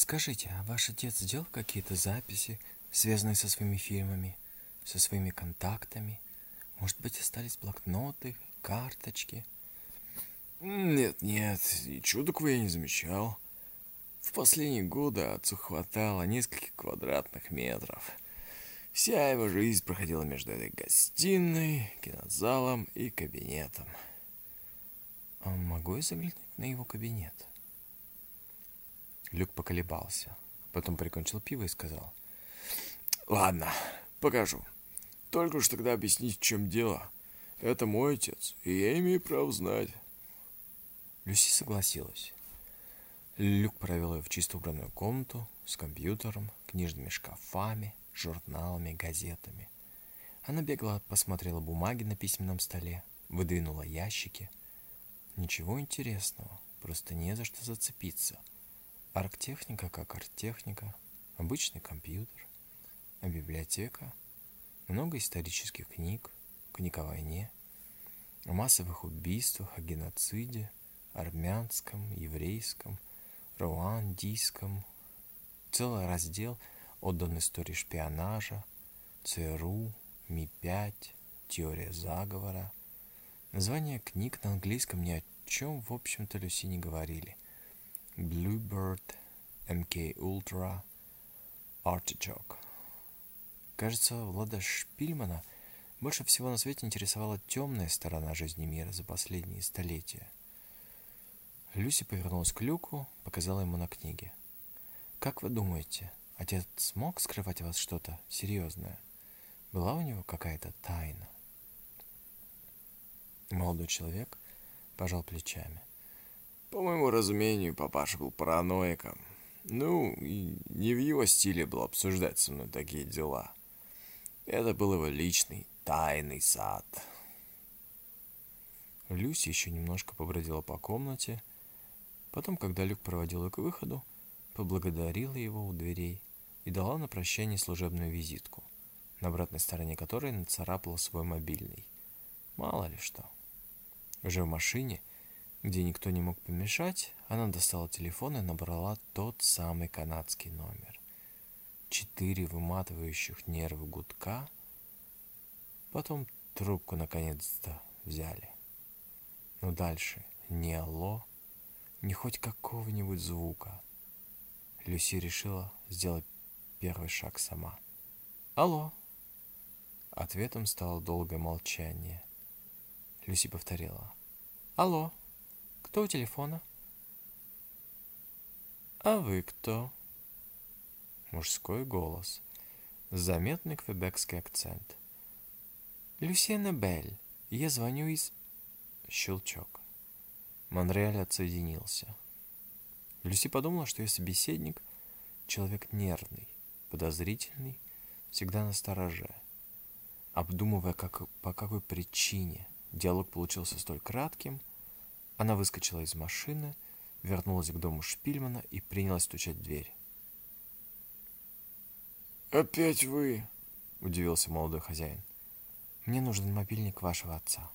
Скажите, а ваш отец сделал какие-то записи, связанные со своими фильмами, со своими контактами? Может быть, остались блокноты, карточки? Нет, нет, ничего такого я не замечал. В последние годы отцу хватало нескольких квадратных метров. Вся его жизнь проходила между этой гостиной, кинозалом и кабинетом. А могу я заглянуть на его кабинет? Люк поколебался, потом прикончил пиво и сказал. Ладно, покажу. Только уж тогда объяснить, в чем дело. Это мой отец, и я имею право знать. Люси согласилась. Люк провел ее в чисто убранную комнату с компьютером, книжными шкафами, журналами, газетами. Она бегло посмотрела бумаги на письменном столе, выдвинула ящики. Ничего интересного, просто не за что зацепиться. Арктехника как арктехника, обычный компьютер, библиотека, много исторических книг, книг о войне, о массовых убийствах, о геноциде, армянском, еврейском, руандийском, целый раздел отдан истории шпионажа, ЦРУ, Ми-5, теория заговора. Названия книг на английском ни о чем, в общем-то, Люси не говорили. Bluebird, MK Ultra, Artichoke. Кажется, Влада Шпильмана больше всего на свете интересовала темная сторона жизни мира за последние столетия – Люси повернулась к Люку, показала ему на книге. «Как вы думаете, отец смог скрывать от вас что-то серьезное? Была у него какая-то тайна?» Молодой человек пожал плечами. По моему разумению, папаша был параноиком. Ну, и не в его стиле было обсуждать со мной такие дела. Это был его личный тайный сад. Люси еще немножко побродила по комнате, Потом, когда Люк проводил ее к выходу, поблагодарила его у дверей и дала на прощание служебную визитку, на обратной стороне которой нацарапала свой мобильный. Мало ли что. Уже в машине, где никто не мог помешать, она достала телефон и набрала тот самый канадский номер. Четыре выматывающих нервы гудка, потом трубку наконец-то взяли. Но дальше ни алло, ни хоть какого-нибудь звука. Люси решила сделать первый шаг сама. «Алло!» Ответом стало долгое молчание. Люси повторила. «Алло! Кто у телефона?» «А вы кто?» Мужской голос. Заметный квебекский акцент. «Люсьена Белль. Я звоню из...» Щелчок. Монреаль отсоединился. Люси подумала, что ее собеседник — человек нервный, подозрительный, всегда на стороже. Обдумывая, как, по какой причине диалог получился столь кратким, она выскочила из машины, вернулась к дому Шпильмана и принялась стучать в дверь. «Опять вы?» — удивился молодой хозяин. «Мне нужен мобильник вашего отца».